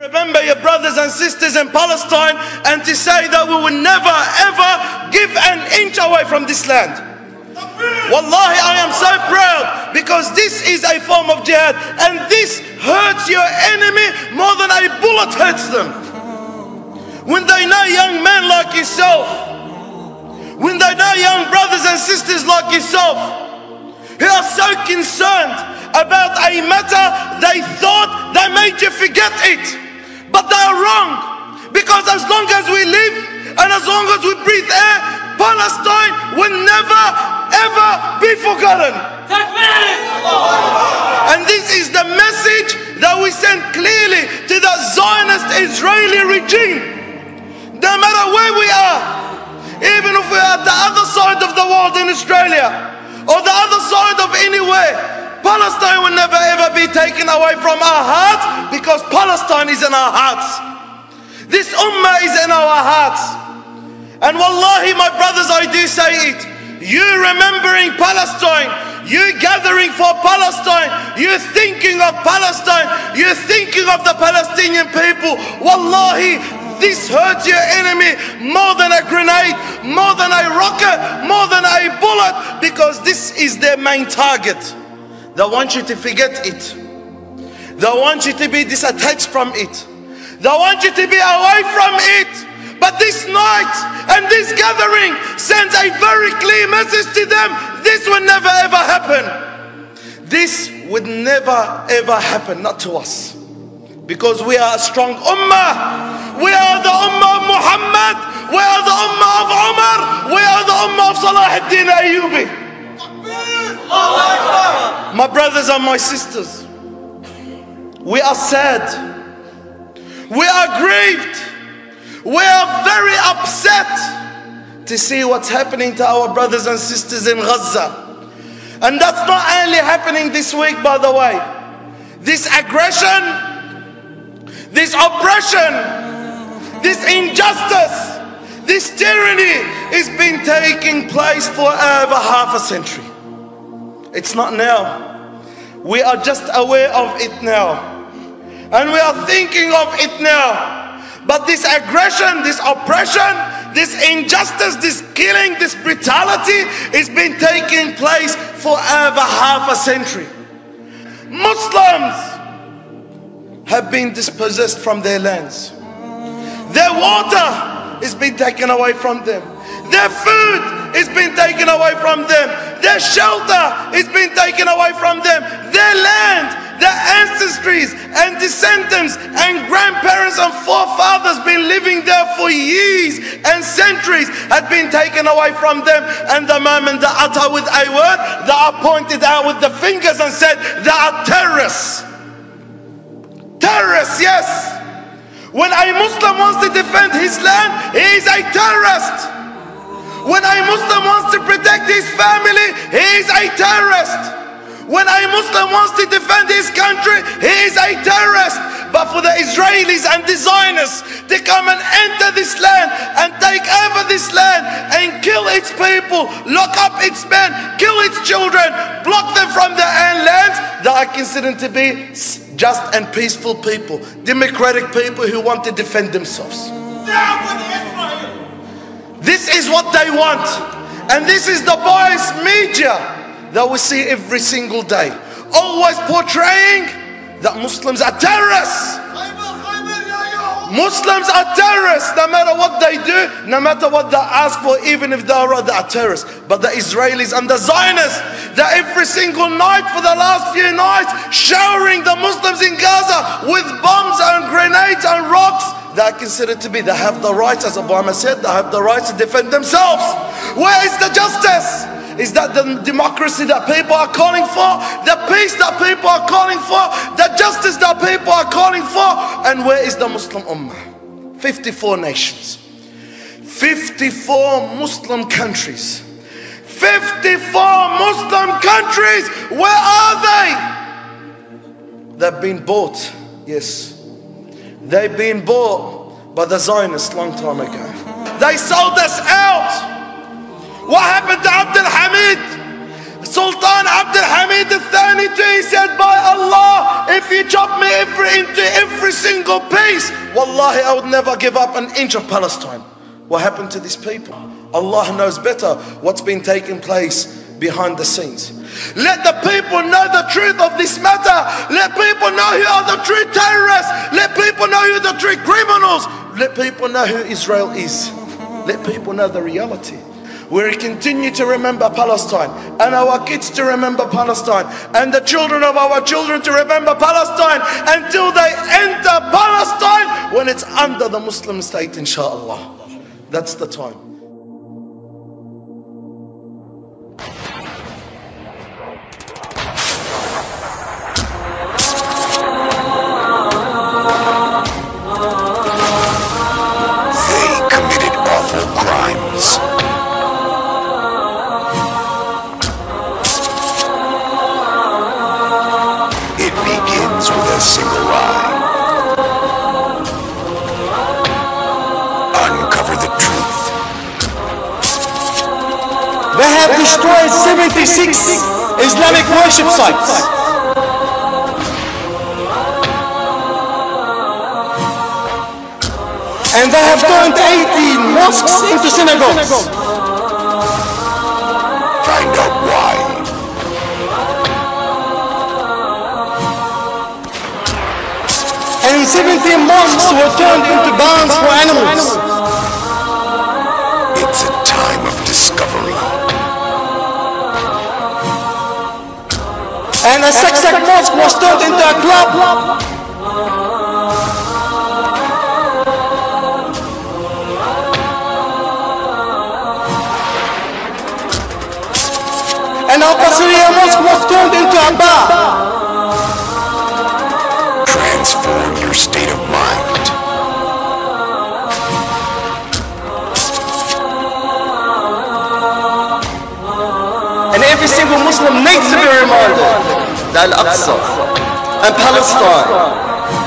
Remember your brothers and sisters in Palestine and to say that we will never ever give an inch away from this land. Wallahi, I am so proud because this is a form of jihad and this hurts your enemy more than a bullet hurts them. When they know young men like yourself, when they know young brothers and sisters like yourself who are so concerned about a matter they thought they made you forget it, but they are wrong because as long as we live and as long as we breathe air, Palestine will never ever be forgotten. And this is the message that we send clearly to the Zionist Israeli regime. No matter where we are, even if we're at the other side of the world in Australia or the other side of anywhere, Palestine will never ever be taken away from our hearts because Palestine is in our hearts. This ummah is in our hearts. And wallahi, my brothers, I do say it. You remembering Palestine, you gathering for Palestine, you thinking of Palestine, you thinking of the Palestinian people. Wallahi, this hurts your enemy more than a grenade, more than a rocket, more than a bullet, because this is their main target. They want you to forget it. They want you to be disattached from it. They want you to be away from it. But this night and this gathering sends a very clear message to them. This will never ever happen. This would never ever happen, not to us. Because we are a strong ummah. We are the ummah of Muhammad. We are the ummah of Umar. We are the ummah of Salah ad-Din Ayyubi. My brothers and my sisters, we are sad. We are grieved. We are very upset to see what's happening to our brothers and sisters in Gaza. And that's not only happening this week, by the way. This aggression, this oppression, this injustice, this tyranny is been taking place for over half a century. It's not now. We are just aware of it now. And we are thinking of it now. But this aggression, this oppression, this injustice, this killing, this brutality has been taking place for over half a century. Muslims have been dispossessed from their lands. Their water is being taken away from them. Their food is being taken away from them. Their shelter is being taken away from them. Their land, their ancestries and descendants and grandparents and forefathers been living there for years and centuries had been taken away from them. And the moment they utter with a word, they are pointed out with the fingers and said, they are terrorists. Terrorists, yes. When a Muslim wants to defend his land, he is a terrorist. When a Muslim wants to protect his family, he is a terrorist. When a Muslim wants to defend his country, he is a terrorist. But for the Israelis and the Zionists to come and enter this land and take over this land and kill its people, lock up its men, kill its children, block them from their own lands, they are considered to be just and peaceful people, democratic people who want to defend themselves. This is what they want. And this is the biased media that we see every single day. Always portraying that Muslims are terrorists. Muslims are terrorists no matter what they do, no matter what they ask for, even if they are, they are terrorists. But the Israelis and the Zionists, that every single night for the last few nights, showering the Muslims in Gaza with bombs and grenades and rocks, they are considered to be, they have the rights, as Obama said, they have the rights to defend themselves. Where is the justice? Is that the democracy that people are calling for? The peace that people are calling for? The justice that people are calling for? And where is the Muslim Ummah? 54 nations. 54 Muslim countries. 54 Muslim countries. Where are they? They've been bought. Yes. They've been bought by the Zionists long time ago. They sold us out. What happened to Abdul Hamid? Sultan Abdul Hamid he said, by Allah, if you chop me every, into every single piece, wallahi, I would never give up an inch of Palestine. What happened to these people? Allah knows better what's been taking place behind the scenes. Let the people know the truth of this matter. Let people know who are the true terrorists. Let people know who the true criminals. Let people know who Israel is. Let people know the reality. We continue to remember Palestine and our kids to remember Palestine and the children of our children to remember Palestine until they enter Palestine when it's under the Muslim state, inshallah. That's the time. Destroyed 76 Islamic worship sites. And they have turned 18 mosques into synagogues. Find out why. And 17 mosques were turned into barns for animals. It's a time of discovery. And a Saksak mosque was turned into a club. And Al Qasriya mosque was turned into a bar. Muslim needs to be reminded that Al-Aqsa and Palestine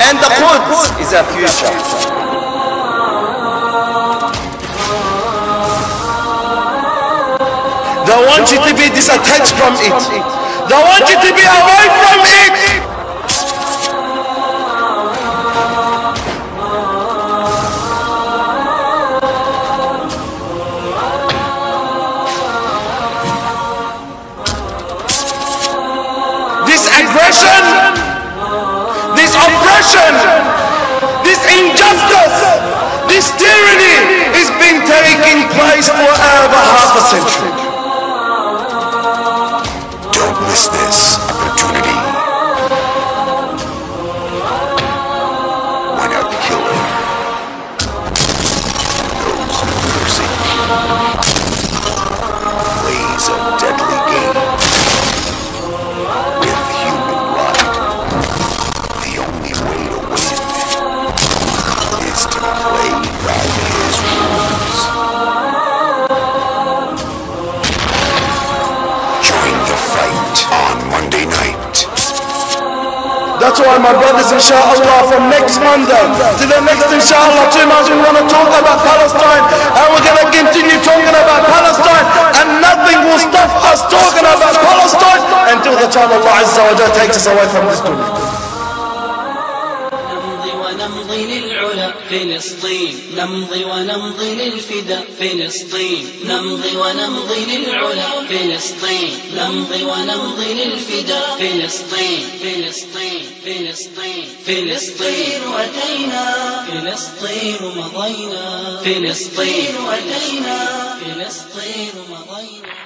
and the Quds is our future. They want you to be disattached from it. They want you to be away from it. Oppression, this injustice, this tyranny is being taking place for over half a century. Don't miss this opportunity. When a killer knows mercy plays a deadly That's why my brothers inshallah from next Monday to the next inshallah two months we want to talk about Palestine and we're going to continue talking about Palestine and nothing will stop us talking about Palestine until the time Allah Azza wa takes us away from this dunya. فلسطين نمضي ونمضي للفداء فلسطين. نمضي ونمضي للعلا فلسطين. نمضي ونمضي للفداء فلسطين. فلسطين فلسطين. فلسطين وأتينا. فلسطين مضينا فلسطين وأتينا. فلسطين مضينا